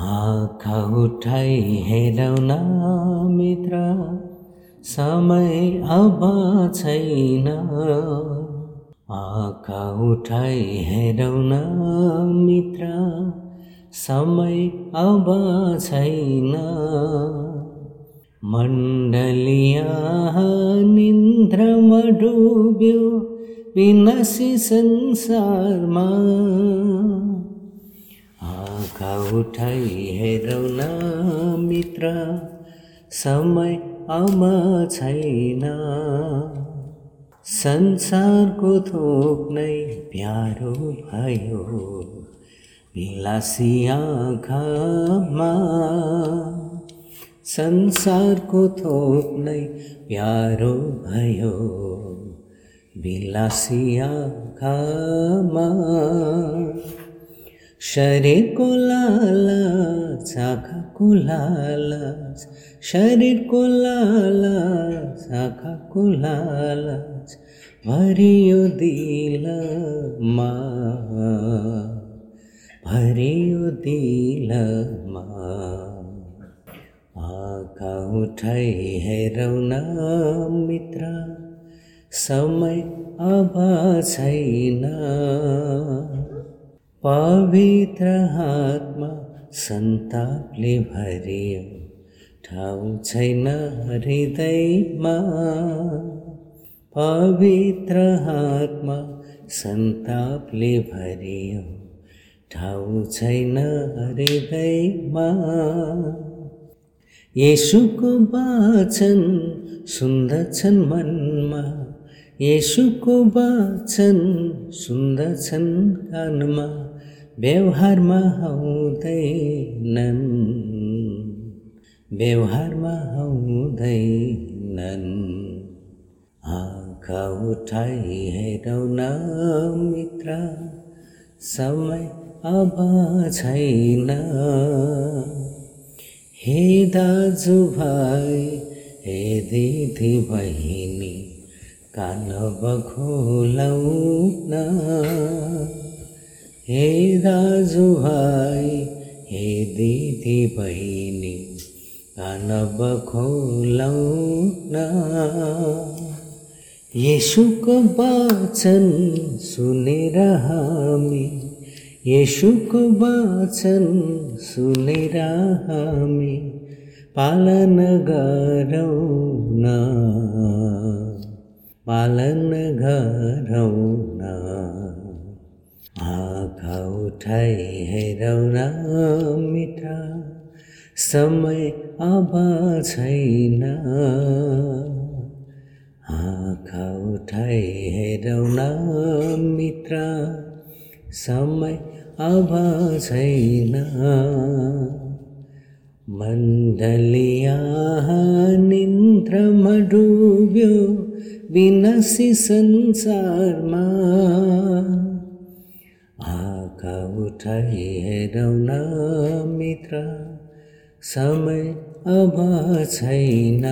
आँखा उठाइ हेरौ मित्र समय अब छैन। आँखा उठाइ हेरौ मित्र समय अब छैन। मण्डलिया निन्द्रमा डुब्यो विनाशी संसारमा। आँखा हेरौ न मित्र समय अब छैन। संसारको थोक नै प्यारो भयो विलासी आँखामा। संसारको थोक नै प्यारो भयो विलासी आँखामा। शरीरको लालच आँखाको लालच शरीरको लालच आँखाको लालच भरियो दिलमा भरियो दिलमा आँखा उठाइ हेरौ न मित्र समय अब छैन पवित्र हातमा सन्तापले भरियो। ठाउँ छैन हृदयमा। पवित्र हातमा सन्तापले भरियो। ठाउँ छैन हृदयमा। येसुको वाचन सुन्दछन् मनमा। येसुको वाचन सुन्दछन् कानमा व्यवहारमा आउँदैनन्। व्यवहारमा आउँदैनन्। आँखा हेरौ न मित्र समय अब छैन। हे दाजुभाइ हे दिदी बहिनी कान बखोलौ न हे दाजुभाइ हे दिदी बहिनी कान बखोलौ न येसुको वचन सुनेर हामी येसुको वचन सुनेर हामी पालन गरौँ न पाल हैर मिठा समय अभच्छैना हा हैरणा मित्र समय अभच्छैना मण्डलिया नि्र मधु विनाशी संसारमा। आँखा हेरौ न मित्र समय अब छैन।